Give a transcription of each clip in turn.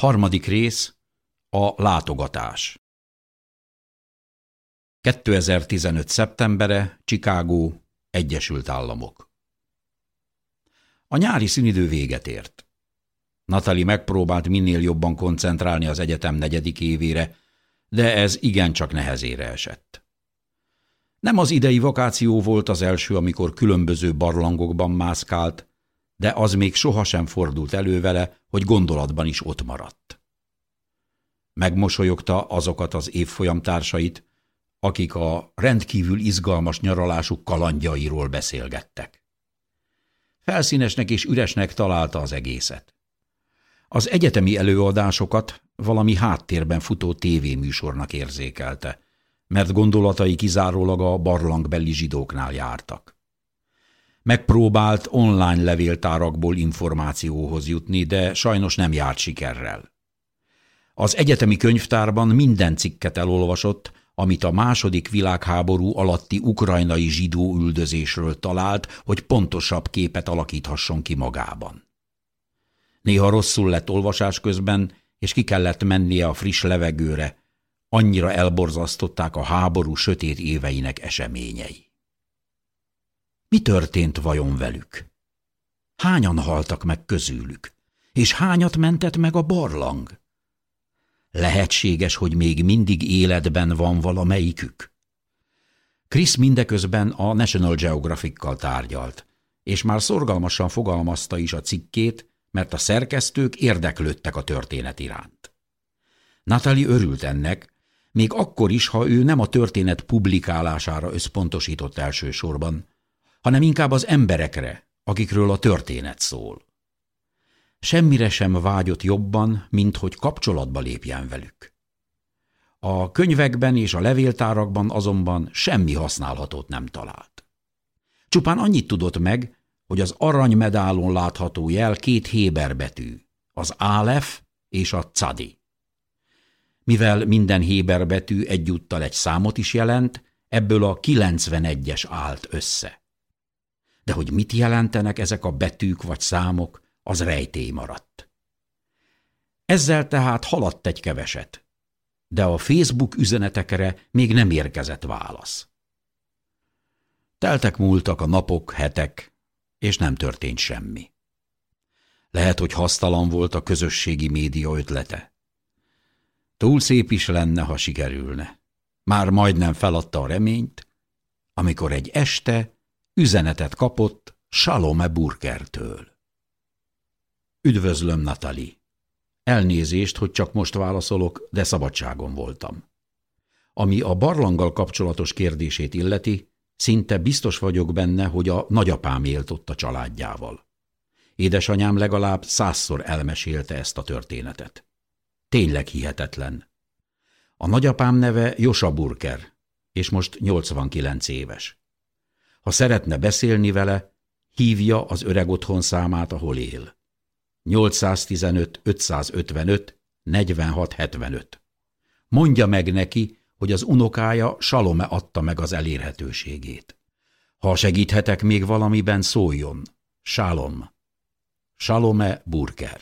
Harmadik rész A látogatás 2015. szeptembere, Chicago, Egyesült Államok A nyári szünidő véget ért. Natali megpróbált minél jobban koncentrálni az egyetem negyedik évére, de ez igencsak nehezére esett. Nem az idei vakáció volt az első, amikor különböző barlangokban mászkált, de az még sohasem fordult elő vele, hogy gondolatban is ott maradt. Megmosolyogta azokat az évfolyamtársait, akik a rendkívül izgalmas nyaralásuk kalandjairól beszélgettek. Felszínesnek és üresnek találta az egészet. Az egyetemi előadásokat valami háttérben futó tévéműsornak érzékelte, mert gondolatai kizárólag a barlangbeli zsidóknál jártak. Megpróbált online levéltárakból információhoz jutni, de sajnos nem járt sikerrel. Az egyetemi könyvtárban minden cikket elolvasott, amit a második világháború alatti ukrajnai zsidó üldözésről talált, hogy pontosabb képet alakíthasson ki magában. Néha rosszul lett olvasás közben, és ki kellett mennie a friss levegőre, annyira elborzasztották a háború sötét éveinek eseményei. Mi történt vajon velük? Hányan haltak meg közülük? És hányat mentett meg a barlang? Lehetséges, hogy még mindig életben van valamelyikük? Chris mindeközben a National Geographic-kal tárgyalt, és már szorgalmasan fogalmazta is a cikkét, mert a szerkesztők érdeklődtek a történet iránt. Natalie örült ennek, még akkor is, ha ő nem a történet publikálására összpontosított elsősorban, hanem inkább az emberekre, akikről a történet szól. Semmire sem vágyott jobban, mint hogy kapcsolatba lépjen velük. A könyvekben és a levéltárakban azonban semmi használhatót nem talált. Csupán annyit tudott meg, hogy az aranymedálon látható jel két héber betű, az álef és a cadi. Mivel minden héber betű egyúttal egy számot is jelent, ebből a 91-es állt össze de hogy mit jelentenek ezek a betűk vagy számok, az rejtély maradt. Ezzel tehát haladt egy keveset, de a Facebook üzenetekre még nem érkezett válasz. Teltek múltak a napok, hetek, és nem történt semmi. Lehet, hogy hasztalan volt a közösségi média ötlete. Túl szép is lenne, ha sikerülne. Már majdnem feladta a reményt, amikor egy este Üzenetet kapott Salome Burkertől. Üdvözlöm, Natali. Elnézést, hogy csak most válaszolok, de szabadságon voltam. Ami a barlanggal kapcsolatos kérdését illeti, szinte biztos vagyok benne, hogy a nagyapám élt ott a családjával. Édesanyám legalább százszor elmesélte ezt a történetet. Tényleg hihetetlen. A nagyapám neve Josa Burker, és most 89 éves. Ha szeretne beszélni vele, hívja az öreg otthon számát, ahol él. 815 555 46 75. Mondja meg neki, hogy az unokája Salome adta meg az elérhetőségét. Ha segíthetek még valamiben, szóljon. Shalom. Salome Burker.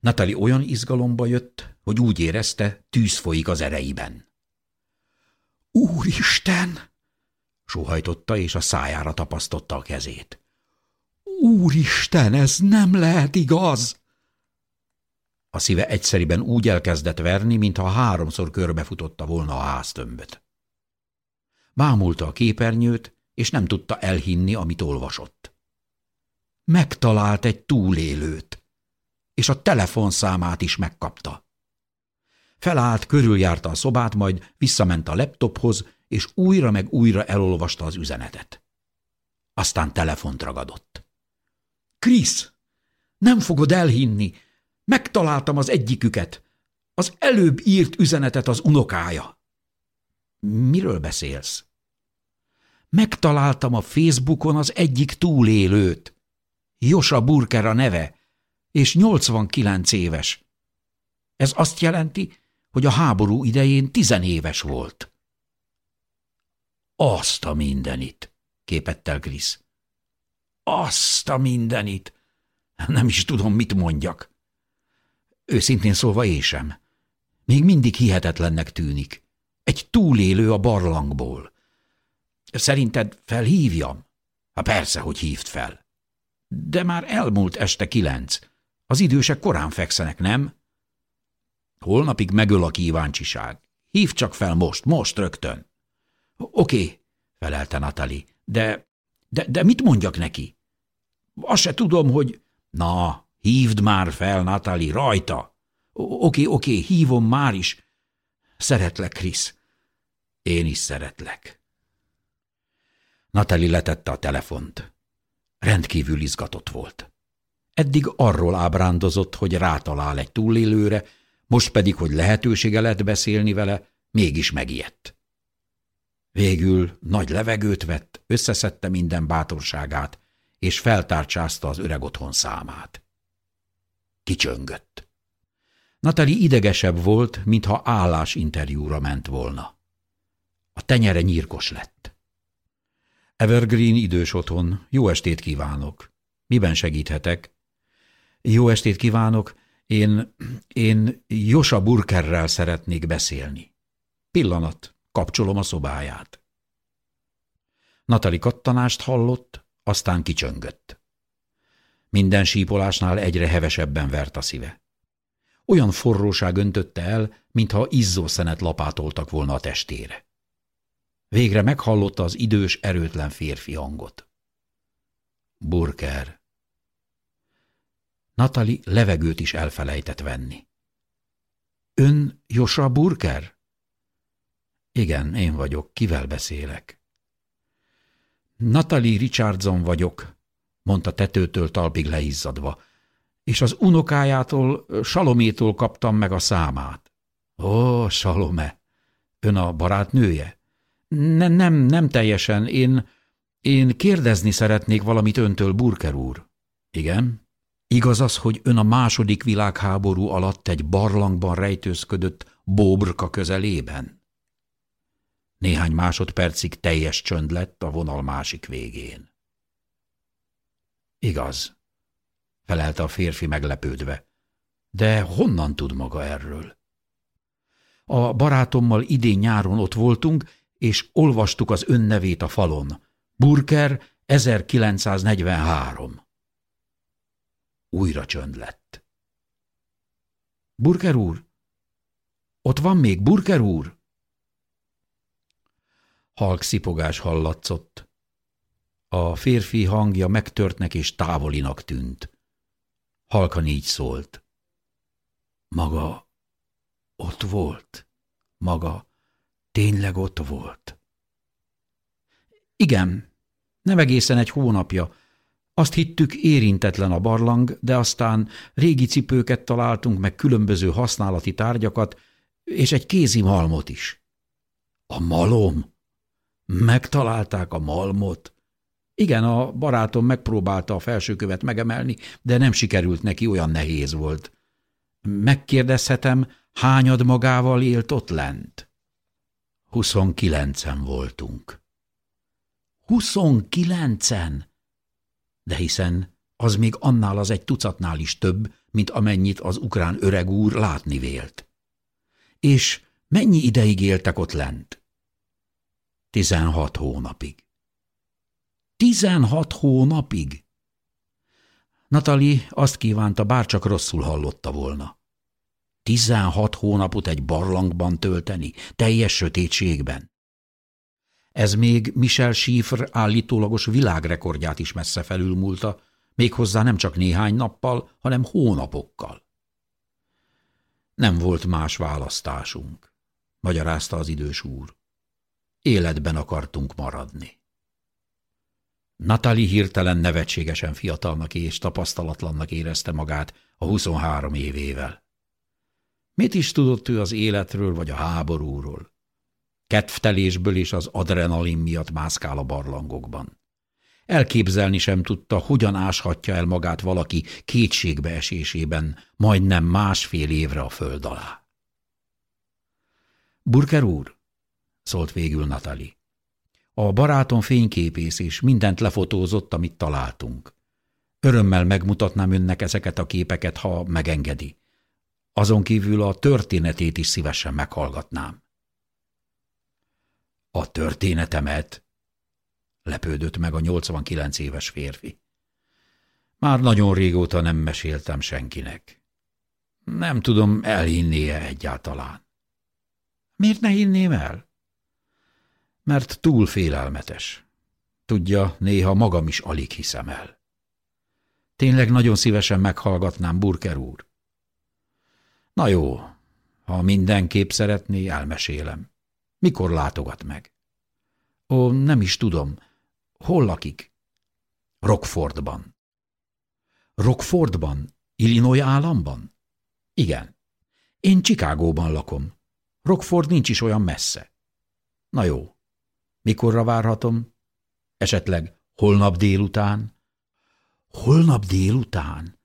Natali olyan izgalomba jött, hogy úgy érezte, tűz folyik az ereiben. Úristen! Sóhajtotta, és a szájára tapasztotta a kezét. Úristen, ez nem lehet igaz! A szíve egyszeriben úgy elkezdett verni, mintha háromszor körbefutotta volna a háztömböt. Bámulta a képernyőt, és nem tudta elhinni, amit olvasott. Megtalált egy túlélőt, és a telefonszámát is megkapta. Felállt, körüljárta a szobát, majd visszament a laptophoz, és újra meg újra elolvasta az üzenetet. Aztán telefont ragadott. Krisz, nem fogod elhinni, megtaláltam az egyiküket, az előbb írt üzenetet az unokája. Miről beszélsz? Megtaláltam a Facebookon az egyik túlélőt. Josa Burker a neve, és 89 éves. Ez azt jelenti, hogy a háború idején tizenéves volt. Azt a mindenit, képett el Krisz. Azt a mindenit! Nem is tudom, mit mondjak. Őszintén szólva ésem. Még mindig hihetetlennek tűnik. Egy túlélő a barlangból. Szerinted felhívjam? Ha persze, hogy hívt fel. De már elmúlt este kilenc. Az idősek korán fekszenek, nem? Holnapig megöl a kíváncsiság. Hív csak fel most, most rögtön. Oké, felelte Natali, de, de, de mit mondjak neki? Azt se tudom, hogy... Na, hívd már fel, Natali, rajta! Oké, oké, hívom már is. Szeretlek, Krisz. Én is szeretlek. Natali letette a telefont. Rendkívül izgatott volt. Eddig arról ábrándozott, hogy rátalál egy túlélőre, most pedig, hogy lehetősége lett beszélni vele, mégis megijedt. Végül nagy levegőt vett, összeszedte minden bátorságát, és feltárcsázta az öreg otthon számát. Kicsöngött. Natali idegesebb volt, mintha állásinterjúra ment volna. A tenyere nyírkos lett. Evergreen idős otthon, jó estét kívánok. Miben segíthetek? Jó estét kívánok, én, én Josa Burkerrel szeretnék beszélni. Pillanat, kapcsolom a szobáját. Natali kattanást hallott, aztán kicsöngött. Minden sípolásnál egyre hevesebben vert a szíve. Olyan forróság öntötte el, mintha izzószenet lapátoltak volna a testére. Végre meghallotta az idős, erőtlen férfi hangot. Burker. Natali levegőt is elfelejtett venni. Ön Josa Burker? Igen, én vagyok. Kivel beszélek? Natalie Richardson vagyok, mondta tetőtől talpig leizzadva, és az unokájától, Salométól kaptam meg a számát. Ó, Salome, ön a barátnője? Ne, nem, nem teljesen, én, én kérdezni szeretnék valamit öntől, Burker úr. Igen? Igaz az, hogy ön a második világháború alatt egy barlangban rejtőzködött Bóbrka közelében? Néhány másodpercig teljes csönd lett a vonal másik végén. Igaz, felelte a férfi meglepődve. De honnan tud maga erről? A barátommal idén nyáron ott voltunk, és olvastuk az önnevét a falon. Burker 1943. Újra csönd lett. Burker úr? Ott van még Burker úr? Halk szipogás hallatszott. A férfi hangja megtörtnek és távolinak tűnt. Halkan így szólt. Maga ott volt? Maga tényleg ott volt? Igen, nem egészen egy hónapja. Azt hittük érintetlen a barlang, de aztán régi cipőket találtunk, meg különböző használati tárgyakat, és egy kézi malmot is. A malom? Megtalálták a malmot? Igen, a barátom megpróbálta a felsőkövet megemelni, de nem sikerült neki, olyan nehéz volt. Megkérdezhetem, hányad magával élt ott lent? Huszonkilencen voltunk. Huszonkilencen? De hiszen az még annál az egy tucatnál is több, mint amennyit az ukrán öreg úr látni vélt. És mennyi ideig éltek ott lent? Tizenhat hónapig. Tizenhat hónapig? Natali azt kívánta, bárcsak rosszul hallotta volna. Tizenhat hónapot egy barlangban tölteni, teljes sötétségben. Ez még Michel Schiffer állítólagos világrekordját is messze felülmúlta, méghozzá nem csak néhány nappal, hanem hónapokkal. Nem volt más választásunk, magyarázta az idős úr. Életben akartunk maradni. Natali hirtelen nevetségesen fiatalnak és tapasztalatlannak érezte magát a 23 évével. Mit is tudott ő az életről vagy a háborúról? Kedvtelésből és az adrenalin miatt mászkál a barlangokban. Elképzelni sem tudta, hogyan áshatja el magát valaki kétségbeesésében majdnem másfél évre a föld alá. Burker úr, szólt végül Natali. A barátom fényképész és mindent lefotózott, amit találtunk. Örömmel megmutatnám önnek ezeket a képeket, ha megengedi. Azon kívül a történetét is szívesen meghallgatnám. A történetemet? Lepődött meg a 89 éves férfi. Már nagyon régóta nem meséltem senkinek. Nem tudom, elhinnie egyáltalán. Miért ne hinném el? Mert túl félelmetes. Tudja, néha magam is alig hiszem el. Tényleg nagyon szívesen meghallgatnám, Burker úr. Na jó, ha mindenképp szeretné, elmesélem. Mikor látogat meg? Ó, nem is tudom. Hol lakik? Rockfordban. Rockfordban? Illinois államban? Igen. Én Chicagóban lakom. Rockford nincs is olyan messze. Na jó. Mikorra várhatom? Esetleg holnap délután? Holnap délután?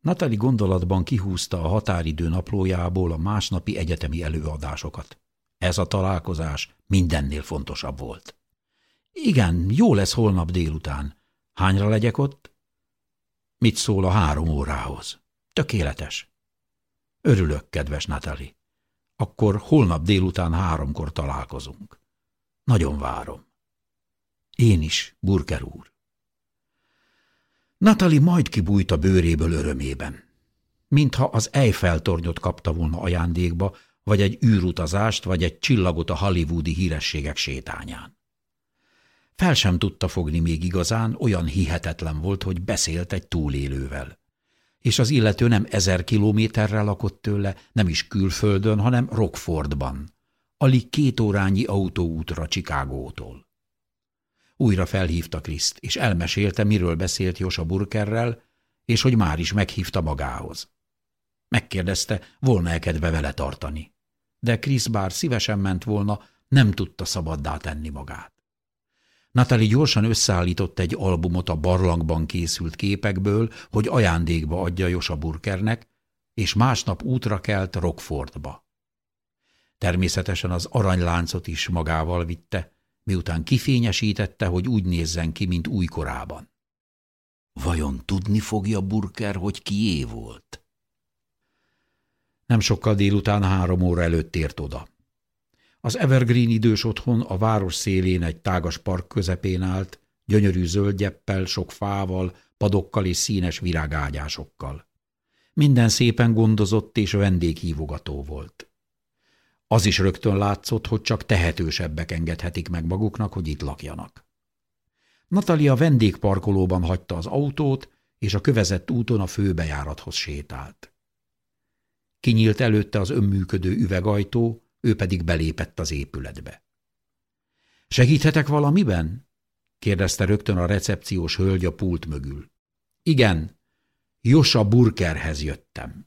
Natali gondolatban kihúzta a határidő naplójából a másnapi egyetemi előadásokat. Ez a találkozás mindennél fontosabb volt. Igen, jó lesz holnap délután. Hányra legyek ott? Mit szól a három órához? Tökéletes. Örülök, kedves Natali. Akkor holnap délután háromkor találkozunk. Nagyon várom. Én is, Burker úr. Natali majd kibújt a bőréből örömében. Mintha az Eiffel-tornyot kapta volna ajándékba, vagy egy űrutazást, vagy egy csillagot a hollywoodi hírességek sétányán. Fel sem tudta fogni még igazán, olyan hihetetlen volt, hogy beszélt egy túlélővel. És az illető nem ezer kilométerrel lakott tőle, nem is külföldön, hanem Rockfordban, alig két órányi autóútra Csikágótól. Újra felhívta Kriszt, és elmesélte, miről beszélt Josa Burkerrel, és hogy már is meghívta magához. Megkérdezte, volna-e kedve vele tartani. De Krisz bár szívesen ment volna, nem tudta szabaddá tenni magát. Natali gyorsan összeállított egy albumot a barlangban készült képekből, hogy ajándékba adja Josa Burkernek, és másnap útra kelt Rockfordba. Természetesen az aranyláncot is magával vitte, miután kifényesítette, hogy úgy nézzen ki, mint újkorában. Vajon tudni fogja Burker, hogy kié volt? Nem sokkal délután három óra előtt ért oda. Az Evergreen idős otthon a város szélén egy tágas park közepén állt, gyönyörű zöldgyeppel, sok fával, padokkal és színes virágágyásokkal. Minden szépen gondozott és vendéghívogató volt. Az is rögtön látszott, hogy csak tehetősebbek engedhetik meg maguknak, hogy itt lakjanak. Natalia vendégparkolóban hagyta az autót, és a kövezett úton a főbejárathoz sétált. Kinyílt előtte az önműködő üvegajtó, ő pedig belépett az épületbe. – Segíthetek valamiben? – kérdezte rögtön a recepciós hölgy a pult mögül. – Igen, Josa Burkerhez jöttem.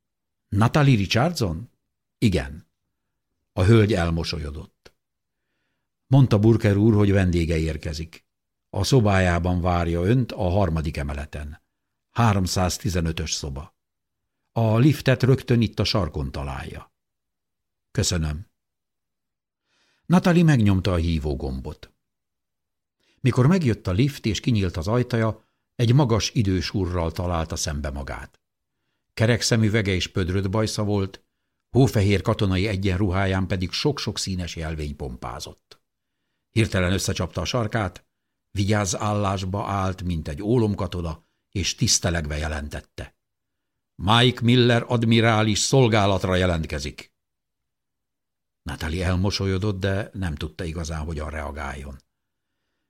– Natalie Richardson? – Igen. A hölgy elmosolyodott. Mondta Burker úr, hogy vendége érkezik. A szobájában várja önt a harmadik emeleten. 315-ös szoba. A liftet rögtön itt a sarkon találja. Köszönöm. Natali megnyomta a hívógombot. Mikor megjött a lift és kinyílt az ajtaja, egy magas idős úrral találta szembe magát. Kerek szemüvege és pödröt bajsza volt, hófehér katonai egyenruháján pedig sok-sok színes jelvény pompázott. Hirtelen összecsapta a sarkát, vigyáz állásba állt, mint egy ólomkatona, és tisztelegve jelentette. Mike Miller admirális szolgálatra jelentkezik. Natali elmosolyodott, de nem tudta igazán, hogyan reagáljon.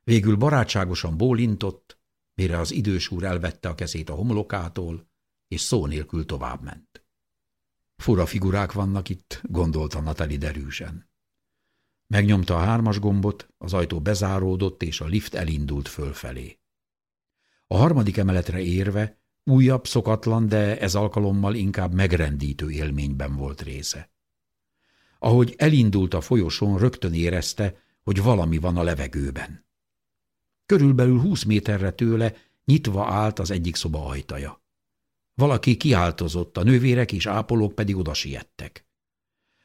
Végül barátságosan bólintott, mire az idős úr elvette a kezét a homlokától, és szó nélkül továbbment. Fura figurák vannak itt, gondolta Natali derűsen. Megnyomta a hármas gombot, az ajtó bezáródott, és a lift elindult fölfelé. A harmadik emeletre érve újabb, szokatlan, de ez alkalommal inkább megrendítő élményben volt része. Ahogy elindult a folyosón, rögtön érezte, hogy valami van a levegőben. Körülbelül húsz méterre tőle nyitva állt az egyik szoba ajtaja. Valaki kiáltozott, a nővérek és ápolók pedig oda siettek.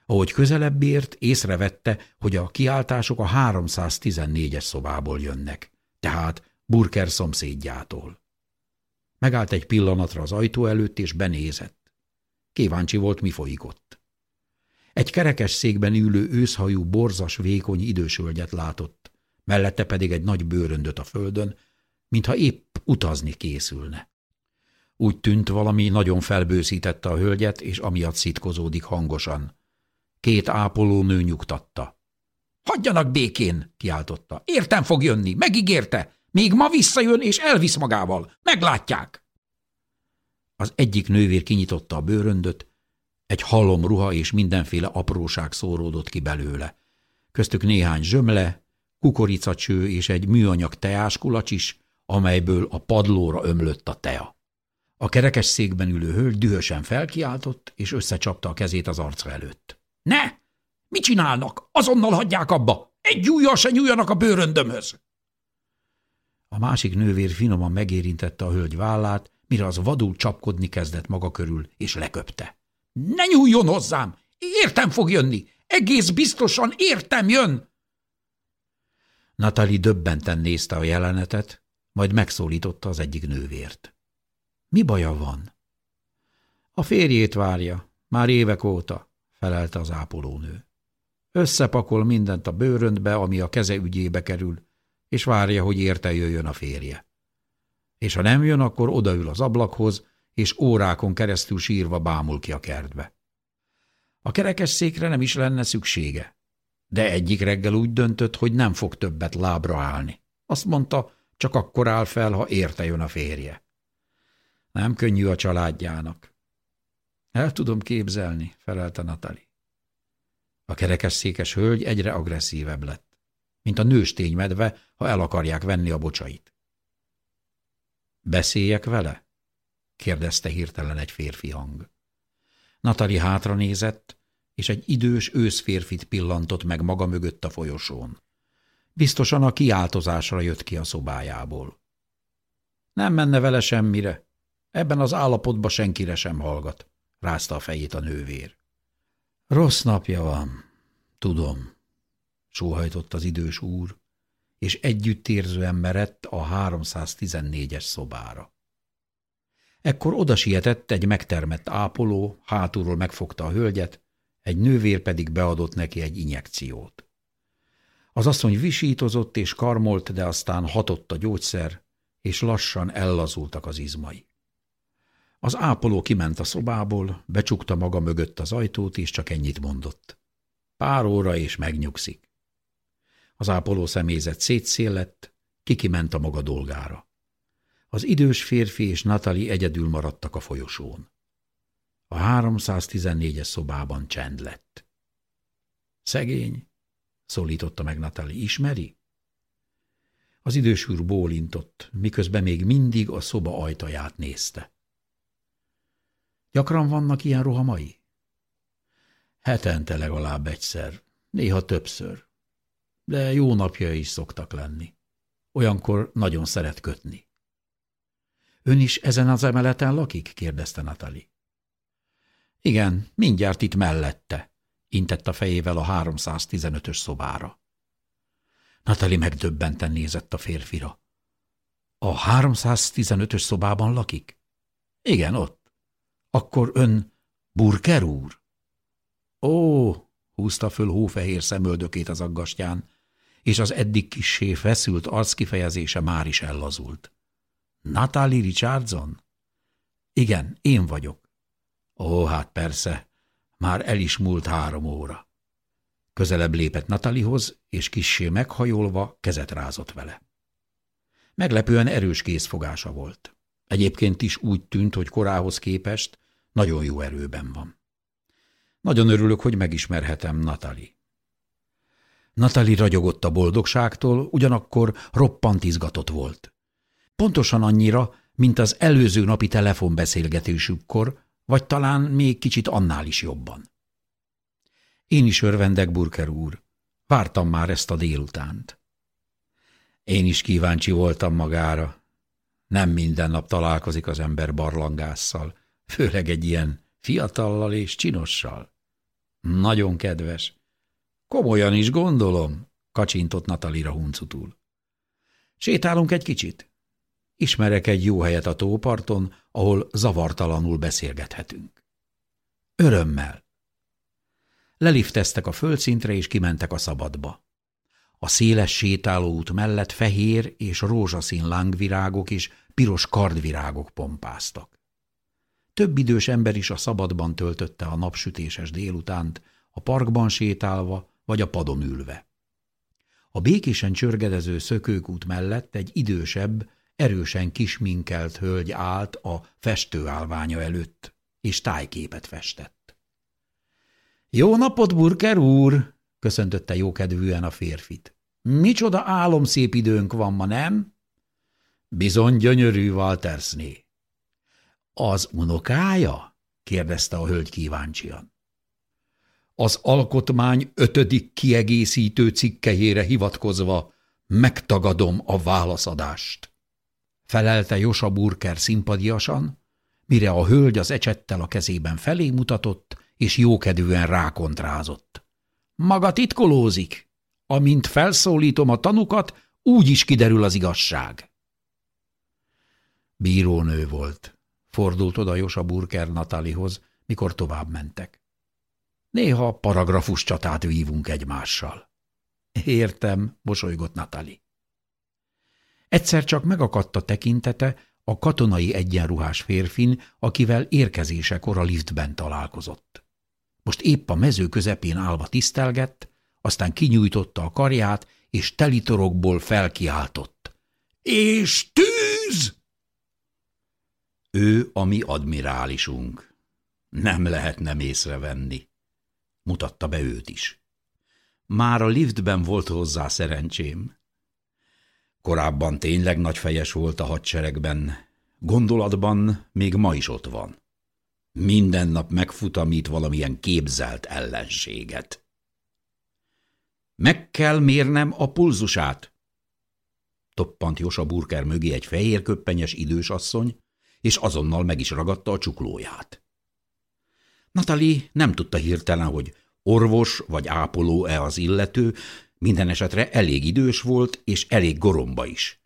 Ahogy közelebb ért, észrevette, hogy a kiáltások a 314-es szobából jönnek, tehát Burker szomszédjától. Megállt egy pillanatra az ajtó előtt, és benézett. Kíváncsi volt, mi folyik ott. Egy kerekes székben ülő őszhajú, borzas, vékony idősölgyet látott, mellette pedig egy nagy bőröndöt a földön, mintha épp utazni készülne. Úgy tűnt, valami nagyon felbőszítette a hölgyet, és amiatt szitkozódik hangosan. Két ápolónő nyugtatta. – Hagyjanak békén! – kiáltotta. – Értem fog jönni, megígérte! Még ma visszajön, és elvisz magával. Meglátják! Az egyik nővér kinyitotta a bőröndöt, egy halom ruha és mindenféle apróság szóródott ki belőle. Köztük néhány zsömle, kukoricacső és egy műanyag teáskulacs is, amelyből a padlóra ömlött a tea. A kerekes székben ülő hölgy dühösen felkiáltott, és összecsapta a kezét az arca előtt. – Ne! Mit csinálnak? Azonnal hagyják abba! Egy ujjal se nyúljanak a bőröndömhöz! A másik nővér finoman megérintette a hölgy vállát, mire az vadul csapkodni kezdett maga körül, és leköpte. – Ne nyúljon hozzám! Értem fog jönni! Egész biztosan értem jön! Natali döbbenten nézte a jelenetet, majd megszólította az egyik nővért. Mi baja van? A férjét várja, már évek óta, felelte az ápolónő. Összepakol mindent a bőröntbe, ami a keze ügyébe kerül, és várja, hogy érte jöjjön a férje. És ha nem jön, akkor odaül az ablakhoz, és órákon keresztül sírva bámul ki a kertbe. A kerekesszékre nem is lenne szüksége, de egyik reggel úgy döntött, hogy nem fog többet lábra állni. Azt mondta, csak akkor áll fel, ha érte jön a férje. Nem könnyű a családjának. El tudom képzelni, felelte Natali. A kerekesszékes hölgy egyre agresszívebb lett, mint a nőstény medve, ha el akarják venni a bocsait. Beszéljek vele? kérdezte hirtelen egy férfi hang. Natali hátra nézett, és egy idős őszférfit pillantott meg maga mögött a folyosón. Biztosan a kiáltozásra jött ki a szobájából. Nem menne vele semmire, Ebben az állapotban senkire sem hallgat, rázta a fejét a nővér. Rossz napja van, tudom, sóhajtott az idős úr, és együttérzően merett a 314-es szobára. Ekkor oda sietett egy megtermett ápoló, hátulról megfogta a hölgyet, egy nővér pedig beadott neki egy injekciót. Az asszony visítozott és karmolt, de aztán hatott a gyógyszer, és lassan ellazultak az izmai. Az ápoló kiment a szobából, becsukta maga mögött az ajtót, és csak ennyit mondott. Pár óra, és megnyugszik. Az ápoló személyzet szétszélett, kikiment a maga dolgára. Az idős férfi és Natali egyedül maradtak a folyosón. A 314-es szobában csend lett. Szegény, szólította meg Natali, ismeri? Az idős úr bólintott, miközben még mindig a szoba ajtaját nézte. Gyakran vannak ilyen rohamai? Hetente legalább egyszer, néha többször. De jó napja is szoktak lenni. Olyankor nagyon szeret kötni. Ön is ezen az emeleten lakik? kérdezte Natali. Igen, mindjárt itt mellette, intett a fejével a 315-ös szobára. Natali megdöbbenten nézett a férfira. A 315-ös szobában lakik? Igen, ott. Akkor ön Burker úr? Ó, húzta föl hófehér szemöldökét az aggastyán, és az eddig kissé feszült arckifejezése már is ellazult. Natalie Richardson? Igen, én vagyok. Ó, hát persze, már el is múlt három óra. Közelebb lépett Natalihoz, és kissé meghajolva kezet rázott vele. Meglepően erős készfogása volt. Egyébként is úgy tűnt, hogy korához képest nagyon jó erőben van. Nagyon örülök, hogy megismerhetem Natali. Natali ragyogott a boldogságtól, ugyanakkor roppant izgatott volt. Pontosan annyira, mint az előző napi telefonbeszélgetésükkor, vagy talán még kicsit annál is jobban. Én is örvendek, Burker úr. Vártam már ezt a délutánt. Én is kíváncsi voltam magára. Nem minden nap találkozik az ember barlangásszal, főleg egy ilyen fiatallal és csinossal. Nagyon kedves. Komolyan is gondolom, kacsintott Natalira huncutul. Sétálunk egy kicsit? Ismerek egy jó helyet a tóparton, ahol zavartalanul beszélgethetünk. Örömmel. Lelifteztek a földszintre, és kimentek a szabadba. A széles sétálóút mellett fehér és rózsaszín lángvirágok és piros kardvirágok pompáztak. Több idős ember is a szabadban töltötte a napsütéses délutánt, a parkban sétálva vagy a padon ülve. A békésen csörgedező szökőkút mellett egy idősebb, erősen kisminkelt hölgy állt a festőállványa előtt, és tájképet festett. – Jó napot, Burker úr! – köszöntötte jókedvűen a férfit. – Micsoda álomszép időnk van ma, nem? – Bizony gyönyörű, Waltersné. – Az unokája? – kérdezte a hölgy kíváncsian. Az alkotmány ötödik kiegészítő cikkejére hivatkozva megtagadom a válaszadást felelte Josa Burker szimpadiasan, mire a hölgy az ecsettel a kezében felé mutatott, és jókedvűen rákontrázott. Maga titkolózik. Amint felszólítom a tanukat, úgy is kiderül az igazság. Bírónő volt. Fordult oda Josa Burker Natalihoz, mikor tovább mentek. Néha paragrafus csatát vívunk egymással. Értem, mosolygott Natali. Egyszer csak megakadt a tekintete a katonai egyenruhás férfin, akivel érkezésekor a liftben találkozott. Most épp a mező közepén állva tisztelgett, aztán kinyújtotta a karját, és telitorokból felkiáltott. – És tűz! Ő a mi admirálisunk. Nem lehet nem észrevenni. Mutatta be őt is. Már a liftben volt hozzá szerencsém. Korábban tényleg nagyfejes volt a hadseregben, gondolatban még ma is ott van. Minden nap megfutamít valamilyen képzelt ellenséget. Meg kell mérnem a pulzusát, toppant Josa Burker mögé egy fehér köppenyes idős asszony, és azonnal meg is ragadta a csuklóját. Natali nem tudta hirtelen, hogy orvos vagy ápoló-e az illető, minden esetre elég idős volt, és elég goromba is.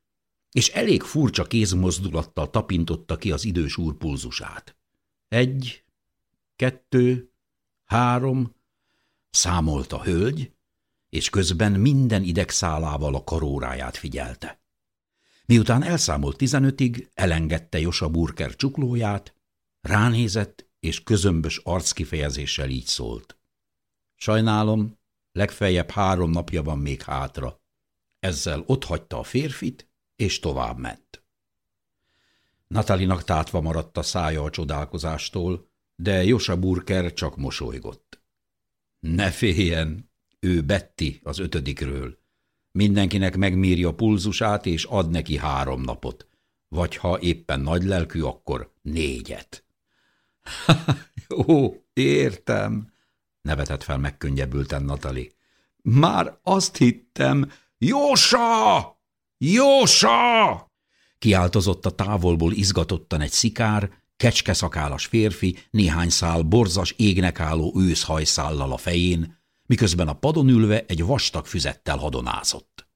És elég furcsa kézmozdulattal tapintotta ki az idős úr pulzusát. Egy, kettő, három, számolt a hölgy, és közben minden idegszálával a karóráját figyelte. Miután elszámolt tizenötig, elengedte Josa Burker csuklóját, ránézett, és közömbös arckifejezéssel így szólt. Sajnálom, legfeljebb három napja van még hátra. Ezzel otthagyta a férfit, és tovább ment. Natalinak tátva maradt a szája a csodálkozástól, de Josa Burker csak mosolygott. Ne féljen, ő Betty az ötödikről. Mindenkinek megméri a pulzusát, és ad neki három napot. Vagy ha éppen nagy lelkű, akkor négyet. – Jó, értem, nevetett fel megkönnyebbülten Natali. Már azt hittem, Jósa! Jósa! Kiáltozott a távolból izgatottan egy szikár, kecskeszakálas férfi, néhány szál borzas égnek álló őszhajszállal a fején, miközben a padon ülve egy vastag füzettel hadonázott.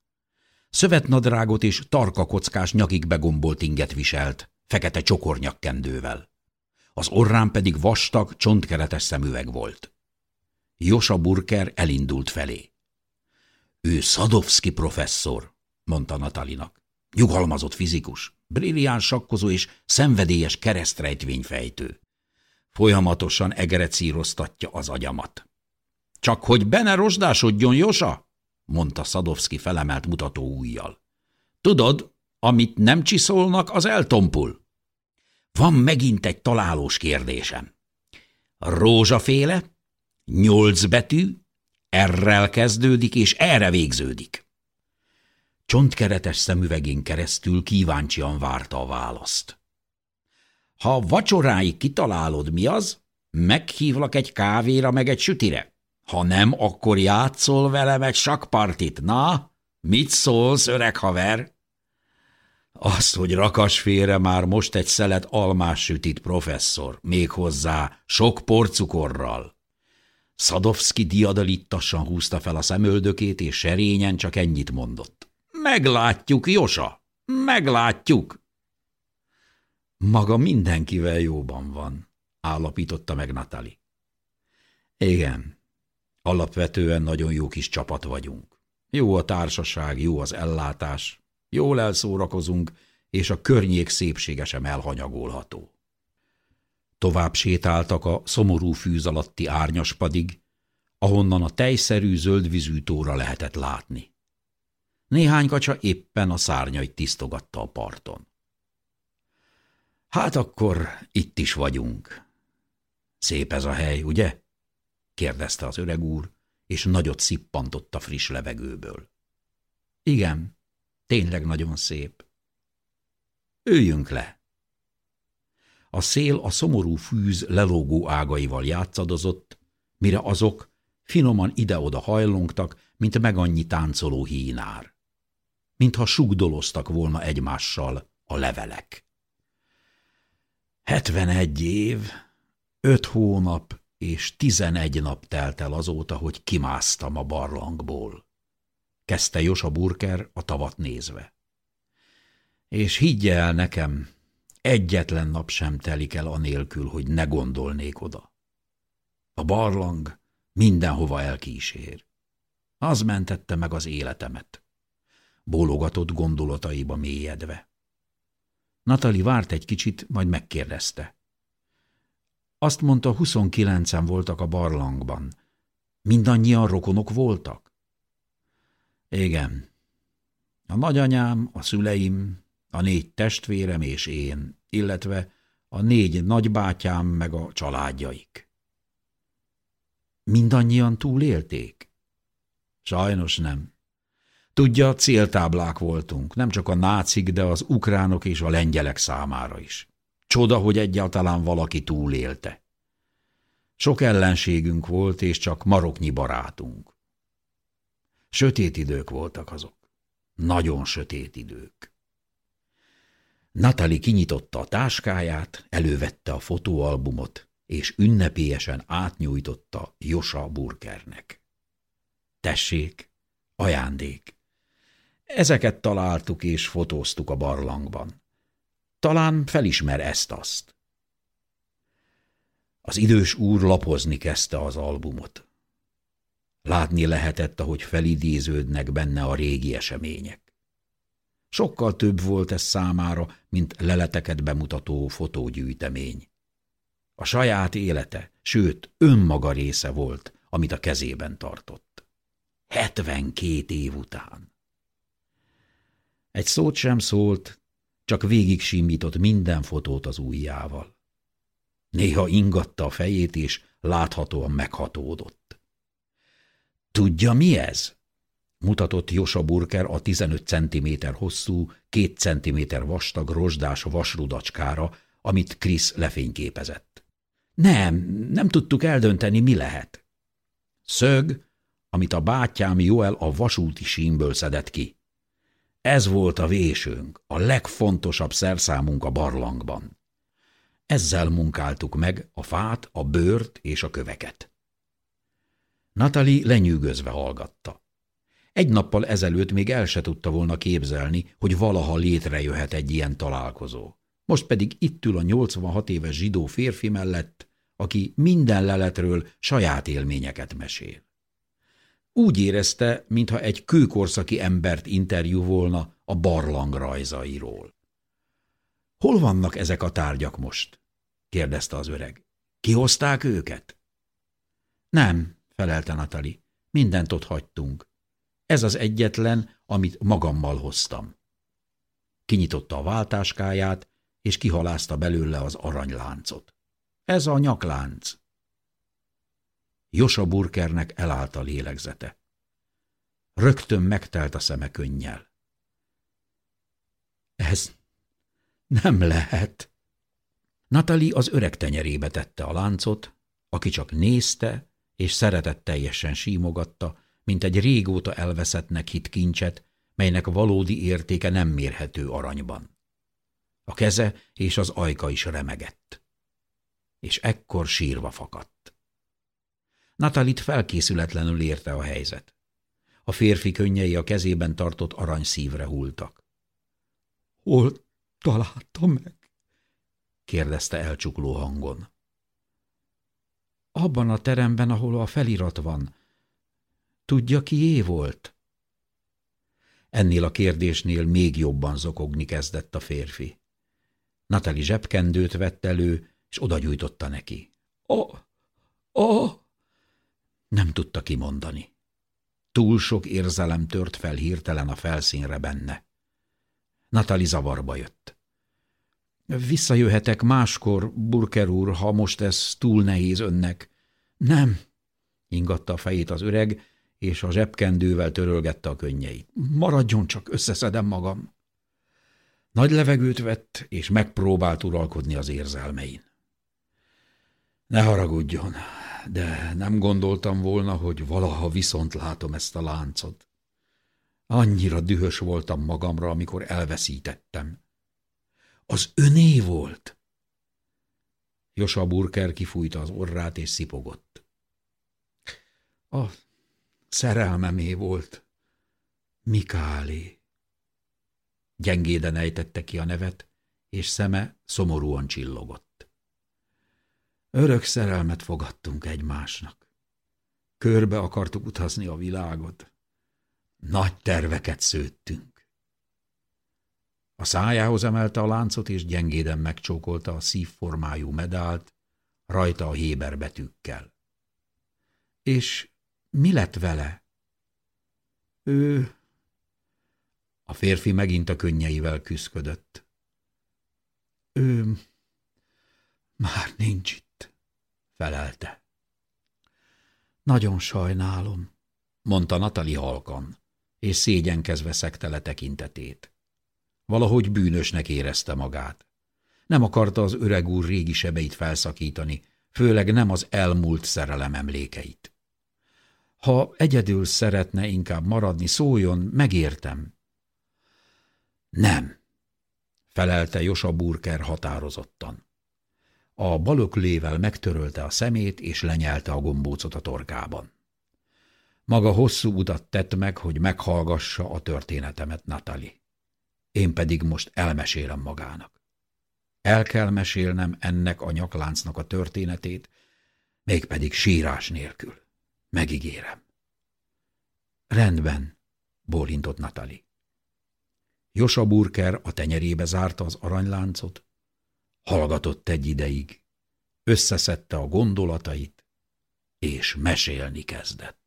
Szövetnadrágot és tarkakockás nyakig begombolt inget viselt, fekete csokornyakkendővel. Az orrán pedig vastag, csontkeretes szemüveg volt. Josa Burker elindult felé. Ő Szadovszki professzor, mondta Natalinak. Nyugalmazott fizikus, brilliáns sakkozó és szenvedélyes keresztrejtvényfejtő. Folyamatosan egerecíroztatja az agyamat. Csak hogy bene rozsdásodjon, Josa? mondta Szadovszki felemelt mutató ujjal. Tudod, amit nem csiszolnak, az eltompul. Van megint egy találós kérdésem. Rózsaféle, Nyolc betű, errel kezdődik, és erre végződik. Csontkeretes szemüvegén keresztül kíváncsian várta a választ. Ha vacsoráig kitalálod, mi az, meghívlak egy kávéra meg egy sütire. Ha nem, akkor játszol velem egy sakpartit. Na, mit szólsz, öreg haver? Azt, hogy rakas félre már most egy szelet almás sütit, professzor, méghozzá sok porcukorral. Szadovszki diadalittassan húzta fel a szemöldökét, és serényen csak ennyit mondott. Meglátjuk, Josa, meglátjuk. Maga mindenkivel jóban van, állapította meg Natali. Igen, alapvetően nagyon jó kis csapat vagyunk. Jó a társaság, jó az ellátás, jól elszórakozunk, és a környék szépsége sem elhanyagolható. Tovább sétáltak a szomorú fűz alatti árnyaspadig, ahonnan a tejszerű zöldvízű tóra lehetett látni. Néhány kacsa éppen a szárnyait tisztogatta a parton. Hát akkor itt is vagyunk. Szép ez a hely, ugye? kérdezte az öreg úr, és nagyot szippantott a friss levegőből. Igen, tényleg nagyon szép. Üljünk le. A szél a szomorú fűz lelógó ágaival játszadozott, mire azok finoman ide-oda hajlongtak, mint meg annyi táncoló hínár. Mintha sugdoloztak volna egymással a levelek. Hetvenegy év, öt hónap és tizenegy nap telt el azóta, hogy kimásztam a barlangból. Kezdte Josa Burker a tavat nézve. És higgye el nekem, egyetlen nap sem telik el anélkül, hogy ne gondolnék oda. A barlang mindenhova elkísér. Az mentette meg az életemet. Bólogatott gondolataiba mélyedve. Natali várt egy kicsit, majd megkérdezte. Azt mondta, huszonkilencen voltak a barlangban. Mindannyian rokonok voltak? Igen. A nagyanyám, a szüleim, a négy testvérem és én, illetve a négy nagybátyám meg a családjaik. Mindannyian túlélték? Sajnos nem. Tudja, céltáblák voltunk, nem csak a nácik, de az ukránok és a lengyelek számára is. Csoda, hogy egyáltalán valaki túlélte. Sok ellenségünk volt, és csak maroknyi barátunk. Sötét idők voltak azok. Nagyon sötét idők. Natali kinyitotta a táskáját, elővette a fotóalbumot, és ünnepélyesen átnyújtotta Josa Burkernek. Tessék, ajándék. Ezeket találtuk és fotóztuk a barlangban. Talán felismer ezt-azt. Az idős úr lapozni kezdte az albumot. Látni lehetett, ahogy felidéződnek benne a régi események. Sokkal több volt ez számára, mint leleteket bemutató fotógyűjtemény. A saját élete, sőt, önmaga része volt, amit a kezében tartott. Hetvenkét év után. Egy szót sem szólt, csak végig simított minden fotót az ujjával. Néha ingatta a fejét, és láthatóan meghatódott. Tudja, mi ez? mutatott Josa Burker a 15 cm hosszú, 2 cm vastag rozsdás vasrudacskára, amit Krisz lefényképezett. Nem, nem tudtuk eldönteni, mi lehet. Szög, amit a bátyám Joel a vasúti símből szedett ki. Ez volt a vésőnk, a legfontosabb szerszámunk a barlangban. Ezzel munkáltuk meg a fát, a bőrt és a köveket. Natali lenyűgözve hallgatta. Egy nappal ezelőtt még el se tudta volna képzelni, hogy valaha létrejöhet egy ilyen találkozó. Most pedig itt ül a 86 éves zsidó férfi mellett, aki minden leletről saját élményeket mesél. Úgy érezte, mintha egy kőkorszaki embert interjú volna a barlang rajzairól. – Hol vannak ezek a tárgyak most? – kérdezte az öreg. – Kihozták őket? – Nem – felelte Natali. – Mindent ott hagytunk. Ez az egyetlen, amit magammal hoztam. Kinyitotta a váltáskáját, és kihalázta belőle az aranyláncot. Ez a nyaklánc. Josa Burkernek elállt a lélegzete. Rögtön megtelt a szeme könnyel. Ez nem lehet. Natali az öreg tenyerébe tette a láncot, aki csak nézte, és szeretetteljesen símogatta, mint egy régóta elveszettnek hit kincset, melynek valódi értéke nem mérhető aranyban. A keze és az ajka is remegett. És ekkor sírva fakadt. Natalit felkészületlenül érte a helyzet. A férfi könnyei a kezében tartott arany szívre hultak. – Hol találtam meg? – kérdezte elcsukló hangon. Abban a teremben, ahol a felirat van. Tudja, kié volt? Ennél a kérdésnél még jobban zokogni kezdett a férfi. Natali zsebkendőt vett elő, és odagyújtotta neki. A, a, nem tudta kimondani. Túl sok érzelem tört fel hirtelen a felszínre benne. Natali zavarba jött. Visszajöhetek máskor, Burker úr, ha most ez túl nehéz önnek. Nem, ingatta a fejét az öreg, és a zsebkendővel törölgette a könnyeit. Maradjon csak, összeszedem magam. Nagy levegőt vett, és megpróbált uralkodni az érzelmein. Ne haragudjon, de nem gondoltam volna, hogy valaha viszont látom ezt a láncot. Annyira dühös voltam magamra, amikor elveszítettem. Az öné volt. Josa Burker kifújta az orrát és szipogott. A szerelmemé volt. Mikálé. Gyengéden ejtette ki a nevet, és szeme szomorúan csillogott. Örök szerelmet fogadtunk egymásnak. Körbe akartuk utazni a világot. Nagy terveket szőttünk. A szájához emelte a láncot, és gyengéden megcsókolta a szívformájú medált, rajta a héber betűkkel. És mi lett vele? Ő... A férfi megint a könnyeivel küszködött. Ő... Már nincs itt, felelte. Nagyon sajnálom, mondta Natali halkan, és szégyenkezve szekte le tekintetét. Valahogy bűnösnek érezte magát. Nem akarta az öreg úr régi sebeit felszakítani, főleg nem az elmúlt szerelem emlékeit. Ha egyedül szeretne inkább maradni, szóljon, megértem. Nem, felelte Josa Burker határozottan. A balöklével megtörölte a szemét, és lenyelte a gombócot a torkában. Maga hosszú utat tett meg, hogy meghallgassa a történetemet, Natali. Én pedig most elmesélem magának. El kell mesélnem ennek a nyakláncnak a történetét, mégpedig sírás nélkül. Megígérem. Rendben, bólintott Natali. Josa Burker a tenyerébe zárta az aranyláncot, hallgatott egy ideig, összeszedte a gondolatait, és mesélni kezdett.